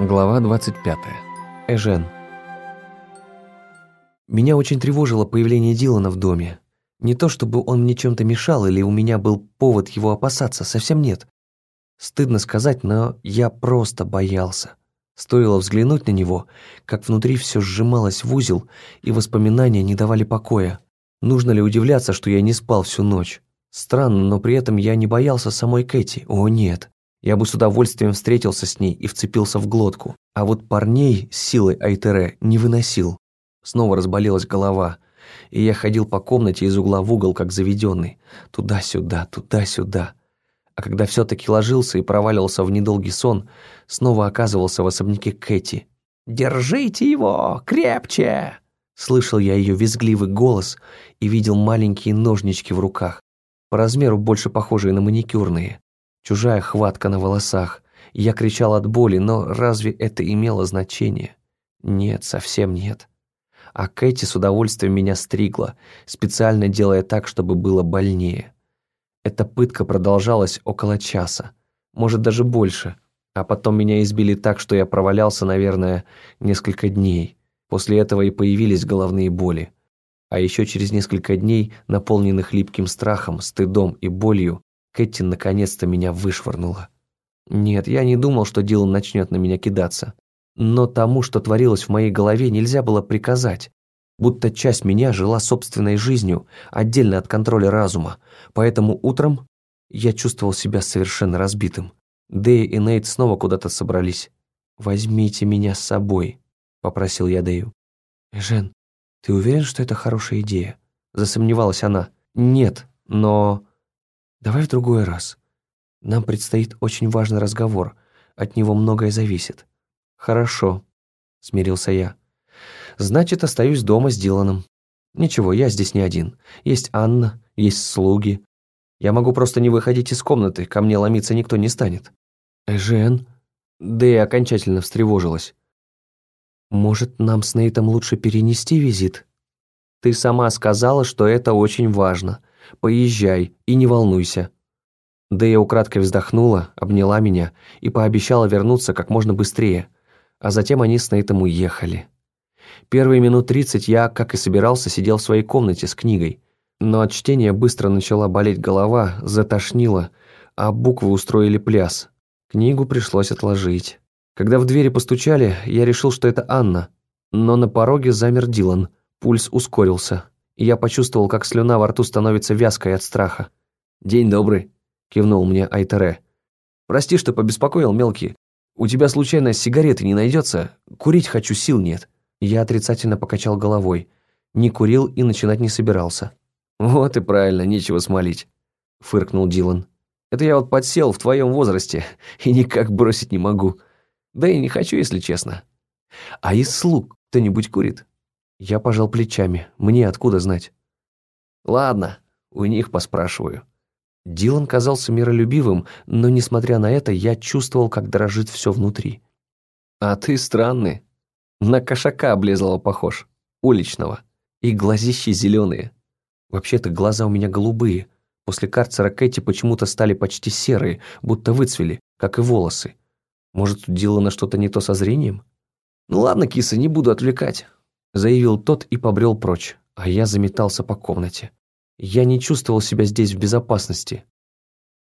Глава 25. Эжен. Меня очень тревожило появление Дилана в доме. Не то чтобы он мне чем-то мешал или у меня был повод его опасаться, совсем нет. Стыдно сказать, но я просто боялся. Стоило взглянуть на него, как внутри все сжималось в узел, и воспоминания не давали покоя. Нужно ли удивляться, что я не спал всю ночь? Странно, но при этом я не боялся самой Кэти. О, нет. Я бы с удовольствием встретился с ней и вцепился в глотку. А вот парней с силой Айтере не выносил. Снова разболелась голова, и я ходил по комнате из угла в угол, как заведенный. Туда-сюда, туда-сюда. А когда все-таки ложился и проваливался в недолгий сон, снова оказывался в особняке Кэти. «Держите его! Крепче!» Слышал я ее визгливый голос и видел маленькие ножнички в руках, по размеру больше похожие на маникюрные чужая хватка на волосах. Я кричал от боли, но разве это имело значение? Нет, совсем нет. А Кэти с удовольствием меня стригла, специально делая так, чтобы было больнее. Эта пытка продолжалась около часа, может даже больше, а потом меня избили так, что я провалялся, наверное, несколько дней. После этого и появились головные боли. А еще через несколько дней, наполненных липким страхом, стыдом и болью, Кэти наконец-то меня вышвырнула. Нет, я не думал, что Дилан начнет на меня кидаться. Но тому, что творилось в моей голове, нельзя было приказать. Будто часть меня жила собственной жизнью, отдельно от контроля разума. Поэтому утром я чувствовал себя совершенно разбитым. Дэй и Нейт снова куда-то собрались. «Возьмите меня с собой», — попросил я Дэю. «Жен, ты уверен, что это хорошая идея?» Засомневалась она. «Нет, но...» Давай в другой раз. Нам предстоит очень важный разговор. От него многое зависит. Хорошо, смирился я. Значит, остаюсь дома с Диланом. Ничего, я здесь не один. Есть Анна, есть слуги. Я могу просто не выходить из комнаты, ко мне ломиться никто не станет. Жен? Да и окончательно встревожилась. Может, нам с Нейтом лучше перенести визит? Ты сама сказала, что это очень важно. Поезжай и не волнуйся». Дэя украдкой вздохнула, обняла меня и пообещала вернуться как можно быстрее, а затем они с Нейтом уехали. Первые минут тридцать я, как и собирался, сидел в своей комнате с книгой, но от чтения быстро начала болеть голова, затошнило, а буквы устроили пляс. Книгу пришлось отложить. Когда в двери постучали, я решил, что это Анна, но на пороге замер Дилан, пульс ускорился и я почувствовал, как слюна во рту становится вязкой от страха. «День добрый», — кивнул мне Айтере. «Прости, что побеспокоил, мелкий. У тебя случайно сигареты не найдется? Курить хочу, сил нет». Я отрицательно покачал головой. Не курил и начинать не собирался. «Вот и правильно, нечего смолить», — фыркнул Дилан. «Это я вот подсел в твоем возрасте и никак бросить не могу. Да и не хочу, если честно. А из слуг кто-нибудь курит?» Я пожал плечами. Мне откуда знать? Ладно, у них поспрашиваю. Дилан казался миролюбивым, но, несмотря на это, я чувствовал, как дрожит все внутри. «А ты странный. На кошака облезлого похож. Уличного. И глазищи зеленые. Вообще-то глаза у меня голубые. После карцера Кэти почему-то стали почти серые, будто выцвели, как и волосы. Может, у Дилана что-то не то со зрением? Ну ладно, киса, не буду отвлекать заявил тот и побрел прочь, а я заметался по комнате. Я не чувствовал себя здесь в безопасности.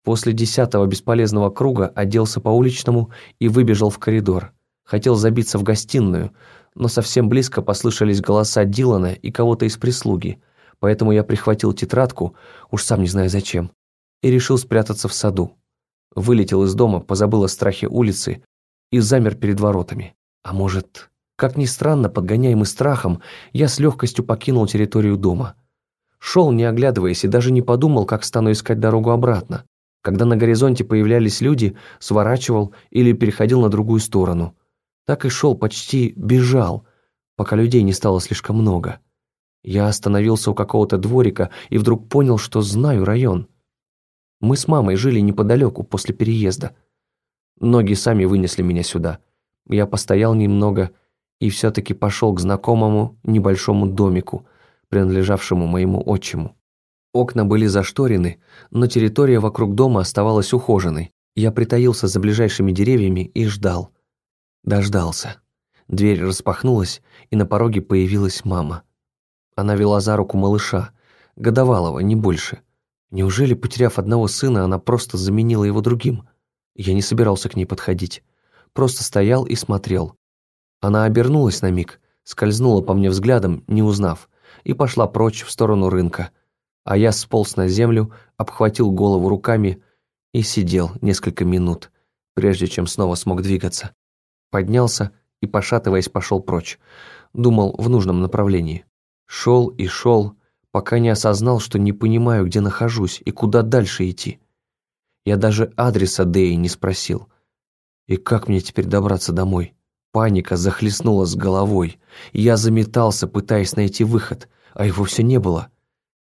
После десятого бесполезного круга оделся по-уличному и выбежал в коридор. Хотел забиться в гостиную, но совсем близко послышались голоса Дилана и кого-то из прислуги, поэтому я прихватил тетрадку, уж сам не знаю зачем, и решил спрятаться в саду. Вылетел из дома, позабыл о страхе улицы и замер перед воротами. А может, как ни странно, подгоняемый страхом, я с легкостью покинул территорию дома. Шел, не оглядываясь, и даже не подумал, как стану искать дорогу обратно. Когда на горизонте появлялись люди, сворачивал или переходил на другую сторону. Так и шел, почти бежал, пока людей не стало слишком много. Я остановился у какого-то дворика и вдруг понял, что знаю район. Мы с мамой жили неподалеку после переезда. Ноги сами вынесли меня сюда. Я постоял немного и все-таки пошел к знакомому небольшому домику, принадлежавшему моему отчиму. Окна были зашторены, но территория вокруг дома оставалась ухоженной. Я притаился за ближайшими деревьями и ждал. Дождался. Дверь распахнулась, и на пороге появилась мама. Она вела за руку малыша, годовалого, не больше. Неужели, потеряв одного сына, она просто заменила его другим? Я не собирался к ней подходить. Просто стоял и смотрел. Она обернулась на миг, скользнула по мне взглядом, не узнав, и пошла прочь в сторону рынка. А я сполз на землю, обхватил голову руками и сидел несколько минут, прежде чем снова смог двигаться. Поднялся и, пошатываясь, пошел прочь. Думал в нужном направлении. Шел и шел, пока не осознал, что не понимаю, где нахожусь и куда дальше идти. Я даже адреса Дэи не спросил. И как мне теперь добраться домой? Паника захлестнула с головой. Я заметался, пытаясь найти выход, а его все не было.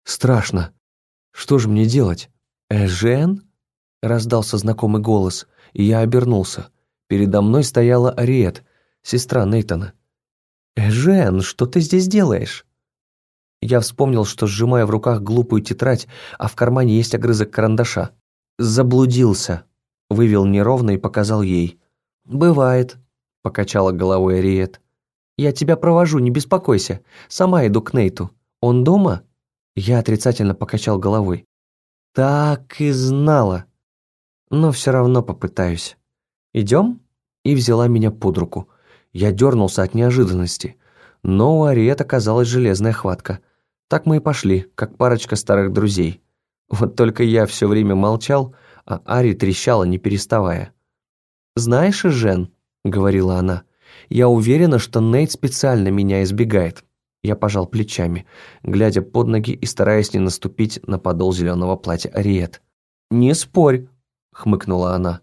Страшно. Что же мне делать? «Эжен?» — раздался знакомый голос, и я обернулся. Передо мной стояла Ариет, сестра Нейтана. «Эжен, что ты здесь делаешь?» Я вспомнил, что сжимаю в руках глупую тетрадь, а в кармане есть огрызок карандаша. «Заблудился», — вывел неровно и показал ей. «Бывает», — покачала головой Ариет. «Я тебя провожу, не беспокойся. Сама иду к Нейту. Он дома?» Я отрицательно покачал головой. «Так и знала. Но все равно попытаюсь. Идем?» И взяла меня под руку. Я дернулся от неожиданности. Но у Ариет оказалась железная хватка. Так мы и пошли, как парочка старых друзей. Вот только я все время молчал, а Ари трещала, не переставая. «Знаешь, Жен», — говорила она, — «я уверена, что Нейт специально меня избегает». Я пожал плечами, глядя под ноги и стараясь не наступить на подол зеленого платья Ариет. «Не спорь», — хмыкнула она.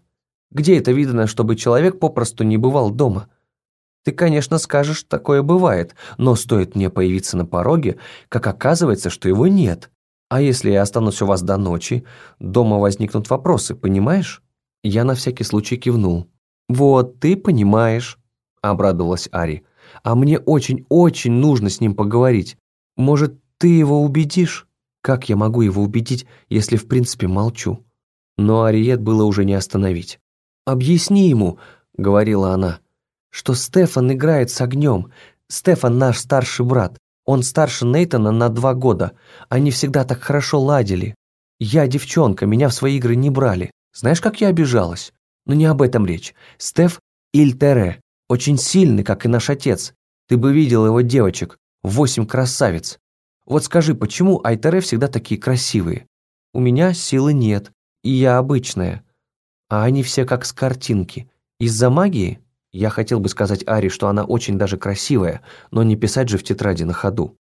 «Где это видно, чтобы человек попросту не бывал дома?» Ты, конечно, скажешь, такое бывает, но стоит мне появиться на пороге, как оказывается, что его нет. А если я останусь у вас до ночи, дома возникнут вопросы, понимаешь?» Я на всякий случай кивнул. «Вот, ты понимаешь», — обрадовалась Ари. «А мне очень-очень нужно с ним поговорить. Может, ты его убедишь?» «Как я могу его убедить, если в принципе молчу?» Но Ариет было уже не остановить. «Объясни ему», — говорила она, что Стефан играет с огнем. Стефан наш старший брат. Он старше Нейтана на два года. Они всегда так хорошо ладили. Я девчонка, меня в свои игры не брали. Знаешь, как я обижалась? Но не об этом речь. Стеф Ильтере. Очень сильный, как и наш отец. Ты бы видел его девочек. Восемь красавиц. Вот скажи, почему Айтере всегда такие красивые? У меня силы нет, и я обычная. А они все как с картинки. Из-за магии? Я хотел бы сказать Ари, что она очень даже красивая, но не писать же в тетради на ходу.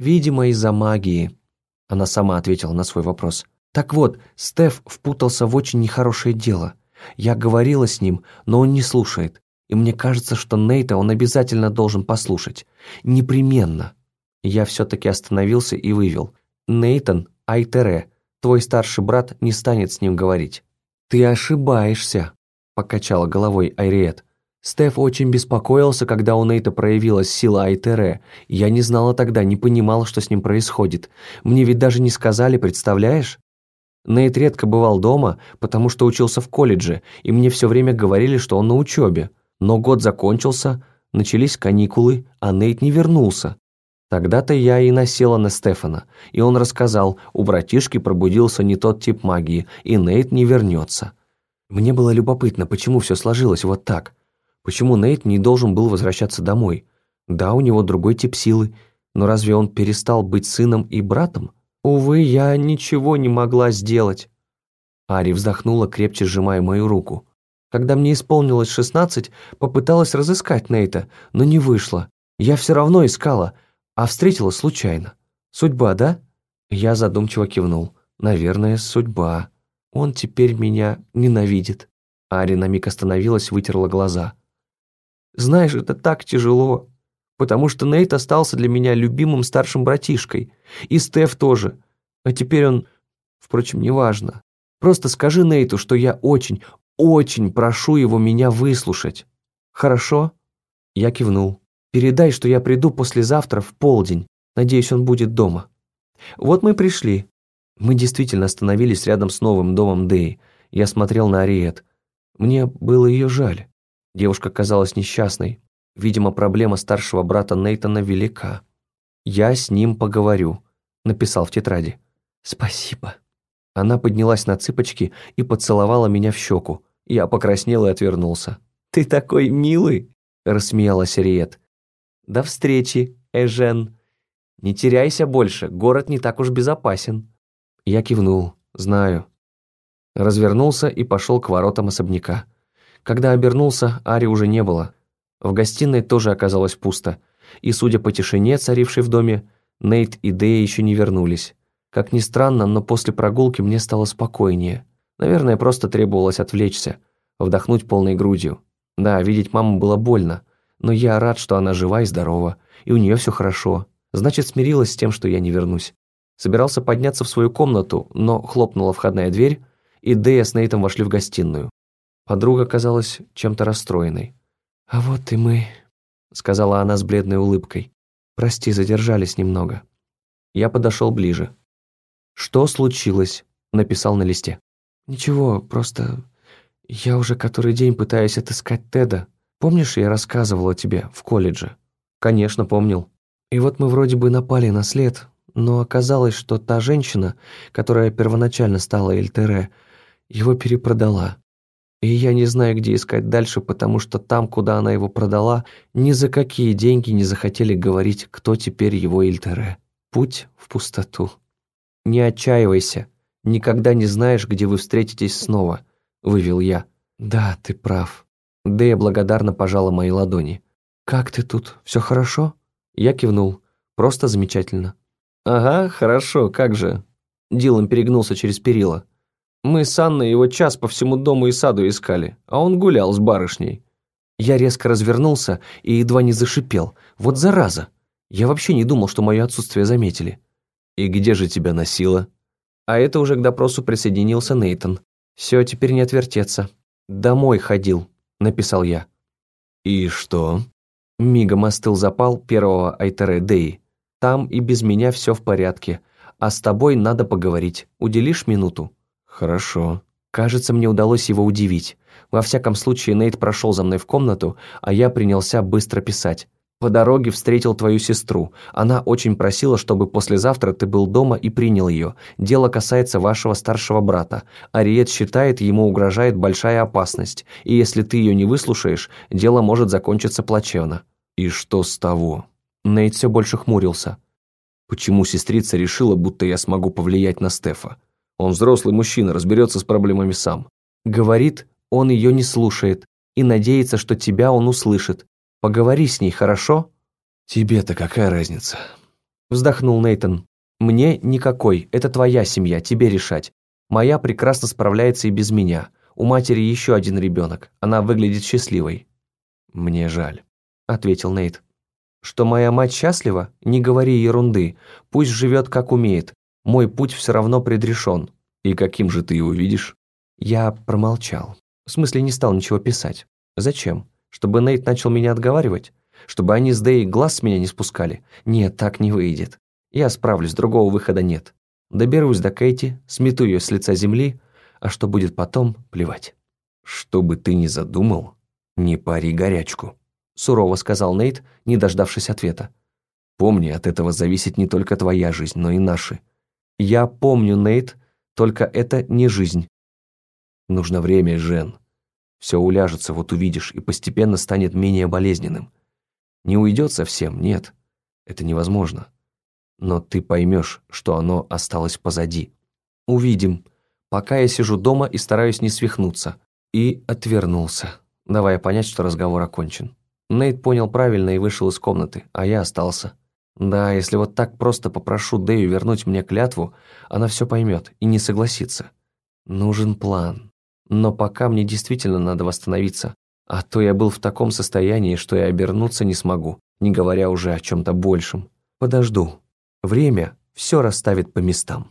«Видимо, из-за магии», – она сама ответила на свой вопрос. «Так вот, Стеф впутался в очень нехорошее дело. Я говорила с ним, но он не слушает. И мне кажется, что Нейта он обязательно должен послушать. Непременно». Я все-таки остановился и вывел. «Нейтан Айтере, твой старший брат не станет с ним говорить». «Ты ошибаешься», – покачала головой Айриет. Стеф очень беспокоился, когда у Нейта проявилась сила Айтере. Я не знала тогда, не понимала, что с ним происходит. Мне ведь даже не сказали, представляешь? Нейт редко бывал дома, потому что учился в колледже, и мне все время говорили, что он на учебе. Но год закончился, начались каникулы, а Нейт не вернулся. Тогда-то я и насела на Стефана, и он рассказал, у братишки пробудился не тот тип магии, и Нейт не вернется. Мне было любопытно, почему все сложилось вот так. Почему Нейт не должен был возвращаться домой? Да, у него другой тип силы, но разве он перестал быть сыном и братом? Увы, я ничего не могла сделать. Ари вздохнула, крепче сжимая мою руку. Когда мне исполнилось шестнадцать, попыталась разыскать Нейта, но не вышло. Я все равно искала, а встретила случайно. Судьба, да? Я задумчиво кивнул. Наверное, судьба. Он теперь меня ненавидит. Ари на миг остановилась, вытерла глаза. Знаешь, это так тяжело, потому что Нейт остался для меня любимым старшим братишкой, и Стеф тоже. А теперь он, впрочем, неважно. Просто скажи Нейту, что я очень, очень прошу его меня выслушать. Хорошо?» Я кивнул. «Передай, что я приду послезавтра в полдень. Надеюсь, он будет дома». Вот мы пришли. Мы действительно остановились рядом с новым домом Дэи. Я смотрел на Ариет. Мне было ее жаль. Девушка казалась несчастной. Видимо, проблема старшего брата Нейтана велика. «Я с ним поговорю», — написал в тетради. «Спасибо». Она поднялась на цыпочки и поцеловала меня в щеку. Я покраснел и отвернулся. «Ты такой милый!» — рассмеялась Риет. «До встречи, Эжен. Не теряйся больше, город не так уж безопасен». Я кивнул, знаю. Развернулся и пошел к воротам особняка. Когда обернулся, Ари уже не было. В гостиной тоже оказалось пусто. И, судя по тишине, царившей в доме, Нейт и Дэя еще не вернулись. Как ни странно, но после прогулки мне стало спокойнее. Наверное, просто требовалось отвлечься, вдохнуть полной грудью. Да, видеть маму было больно, но я рад, что она жива и здорова, и у нее все хорошо. Значит, смирилась с тем, что я не вернусь. Собирался подняться в свою комнату, но хлопнула входная дверь, и Дэя с Нейтом вошли в гостиную. Подруга казалась чем-то расстроенной. «А вот и мы», — сказала она с бледной улыбкой. «Прости, задержались немного». Я подошел ближе. «Что случилось?» — написал на листе. «Ничего, просто я уже который день пытаюсь отыскать Теда. Помнишь, я рассказывала тебе в колледже?» «Конечно, помнил. И вот мы вроде бы напали на след, но оказалось, что та женщина, которая первоначально стала Эльтере, его перепродала. И я не знаю, где искать дальше, потому что там, куда она его продала, ни за какие деньги не захотели говорить, кто теперь его Ильтере. Путь в пустоту. Не отчаивайся. Никогда не знаешь, где вы встретитесь снова, вывел я. Да, ты прав. Дэя благодарно пожала мои ладони. Как ты тут? Все хорошо? Я кивнул. Просто замечательно. Ага, хорошо, как же. Дилан перегнулся через перила. Мы с Анной его час по всему дому и саду искали, а он гулял с барышней. Я резко развернулся и едва не зашипел. Вот зараза! Я вообще не думал, что мое отсутствие заметили. «И где же тебя носило?» А это уже к допросу присоединился Нейтон. «Все, теперь не отвертеться. Домой ходил», — написал я. «И что?» Мигом остыл запал первого Айтере Деи. «Там и без меня все в порядке. А с тобой надо поговорить. Уделишь минуту?» «Хорошо». Кажется, мне удалось его удивить. Во всяком случае, Нейт прошел за мной в комнату, а я принялся быстро писать. «По дороге встретил твою сестру. Она очень просила, чтобы послезавтра ты был дома и принял ее. Дело касается вашего старшего брата. Ариет считает, ему угрожает большая опасность, и если ты ее не выслушаешь, дело может закончиться плачевно». «И что с того?» Нейт все больше хмурился. «Почему сестрица решила, будто я смогу повлиять на Стефа?» Он взрослый мужчина, разберется с проблемами сам. Говорит, он ее не слушает и надеется, что тебя он услышит. Поговори с ней, хорошо? Тебе-то какая разница? Вздохнул Нейтон. Мне никакой, это твоя семья, тебе решать. Моя прекрасно справляется и без меня. У матери еще один ребенок, она выглядит счастливой. Мне жаль, ответил Нейт. Что моя мать счастлива? Не говори ерунды. Пусть живет как умеет. Мой путь все равно предрешен. И каким же ты его видишь? Я промолчал. В смысле, не стал ничего писать. Зачем? Чтобы Нейт начал меня отговаривать? Чтобы они с Дэй глаз с меня не спускали? Нет, так не выйдет. Я справлюсь, другого выхода нет. Доберусь до Кейти, смету ее с лица земли, а что будет потом, плевать. «Что бы ты ни задумал, не пари горячку», сурово сказал Нейт, не дождавшись ответа. «Помни, от этого зависит не только твоя жизнь, но и наши. Я помню, Нейт, только это не жизнь. Нужно время, Жен. Все уляжется, вот увидишь, и постепенно станет менее болезненным. Не уйдет совсем, нет. Это невозможно. Но ты поймешь, что оно осталось позади. Увидим. Пока я сижу дома и стараюсь не свихнуться. И отвернулся, давая понять, что разговор окончен. Нейт понял правильно и вышел из комнаты, а я остался. Да, если вот так просто попрошу Дэю вернуть мне клятву, она все поймет и не согласится. Нужен план. Но пока мне действительно надо восстановиться, а то я был в таком состоянии, что я обернуться не смогу, не говоря уже о чем-то большем. Подожду. Время все расставит по местам.